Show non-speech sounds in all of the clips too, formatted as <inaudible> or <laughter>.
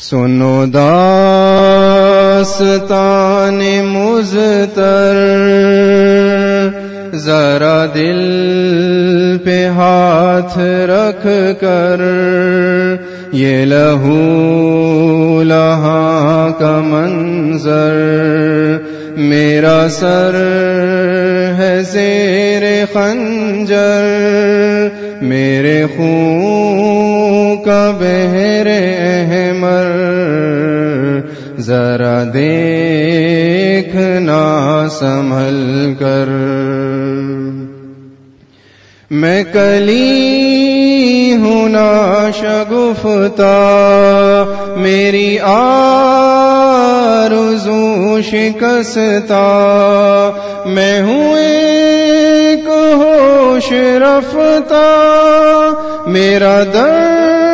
سنو داستان مزتر، ذرا دل پہ ہاتھ رکھ کر، یہ لہو لہا کا منظر، میرا سر ہے زیر خنجر، میرے خون کا بہر احمر ذرا دیکھنا سنبھل کر۔ میں کلی ہوں نا شگفتا میری آرزو شکستا میں ہوں ایک ہوش رفتا میرا درد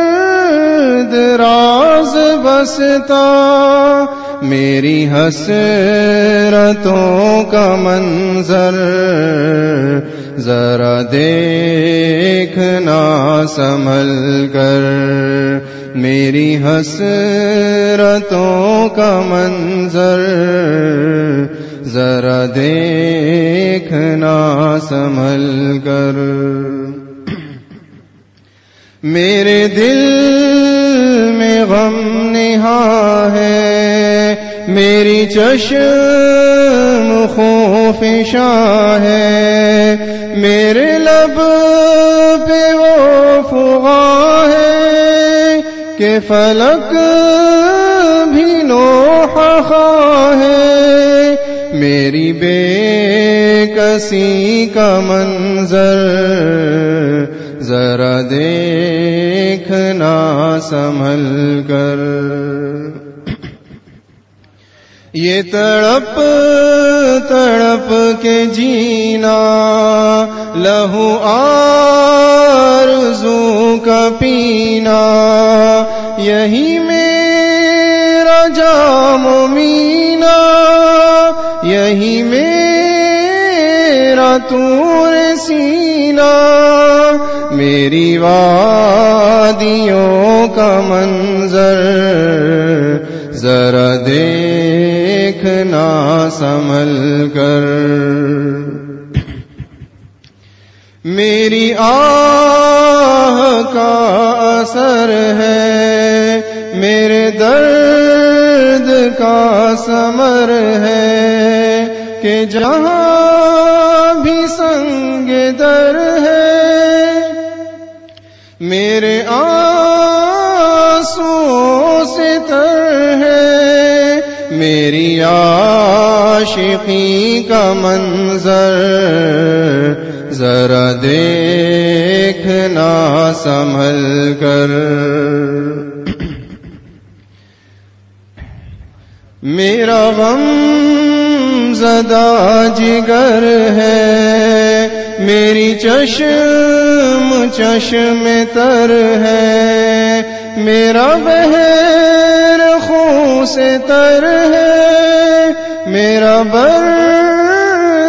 راز بستا، میری حسرتوں کا منظر ذرا دیکھنا، سنبھل کر۔ میری حسرتوں کا منظر ذرا دیکھنا، سنبھل کر۔ میرے دل چشم خوف شاہ ہے۔ میرے لب پہ وہ فغا ہے کہ فلک بھی نوح ہے۔ میری بے کسی کا منظر ذرا دیکھنا سنبھل کر۔ یہ تڑپ تڑپ کے جینا، لہو آرزو کا پینا، یہی میرا جام مینا، یہی میرا تور سینا، میری وادیوں کا منظر، ذرا دیکھنا سمل کر۔ میری آہ کا اثر ہے، میرے درد کا سمر ہے کہ جہاں بھی سنگ درد عاشقی کا منظر، ذرا دیکھنا، سنبھل کر۔ میرا غم زدہ جگر ہے، میری چشم چشم تر ہے۔ میرا بہر خون سے تر ہے میرا بر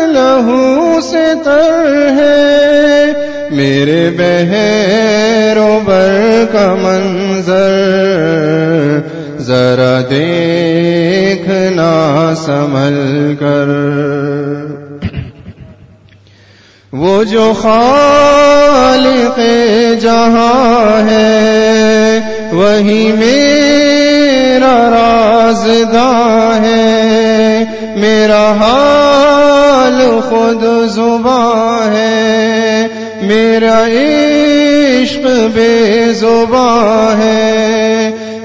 لہو سے تر ہے، میرے بہرو بر کا منظر، ذرا دیکھنا سنبھل کر۔ وہ جو خالق جہاں ہے، وہی میرا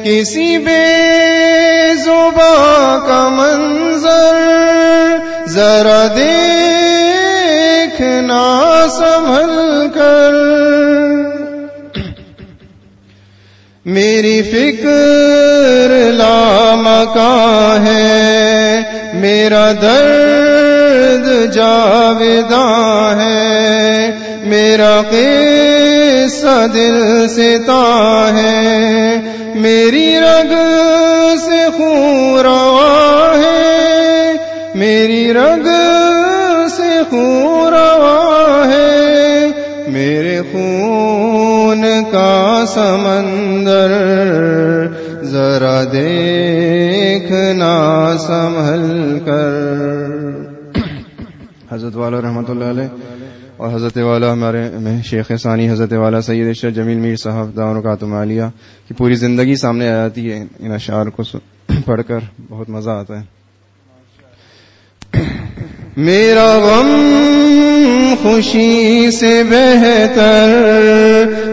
کسی بے زباں کا منظر ذرا دیکھنا سنبھل کر۔ میری فکر لامکا ہے، میرا درد جاویداں ہے، میرا قصہ دل ستا ہے۔ میری رگ سے خون روا ہے، میری رگ سے خون روا ہے۔ میرے خون کا سمندر ذرا دیکھنا، سنبھل کر۔ حضرت والا رحمۃ اللہ علیہ اور حضرت والا ہمارے شیخ ثانی، حضرت والا سید اشرف جمیل میر صاحب دان کاتم عالیہ کی پوری زندگی سامنے آ جاتی ہے۔ ان اشعار کو <clears throat> پڑھ کر بہت مزہ آتا ہے۔ <clears throat> میرا غم خوشی سے بہتر،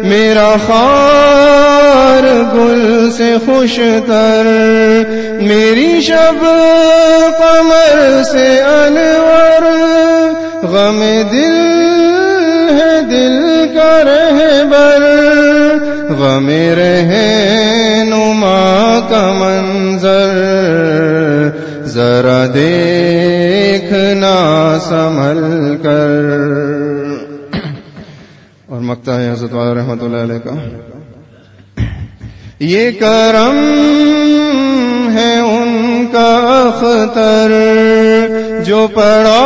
میرا خار گل سے خوش تر میری شب قمر سے انور، غم دل ہے دل کا رہبر، غم رہے نما کا منظر۔ ذرا دیکھنا سنبھل کر۔ اور مکتا ہے حضرت والا رحمت اللہ علیہ کا۔ یہ کرم ہے ان کا اختر۔ جو پڑا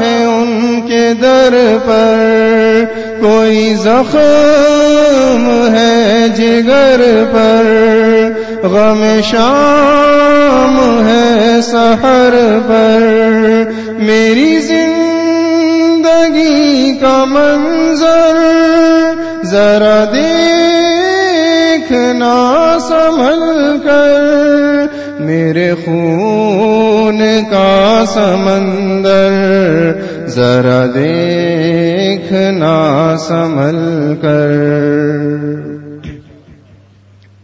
ہے ان کے در پر۔ کوئی زخم ہے جگر پر۔ غم شام ہے سحر پر۔ میری زندگی کا منظر ذرا دیکھنا سمل کر میرے خون کا سمندر۔ ذرا دیکھنا سمل کر۔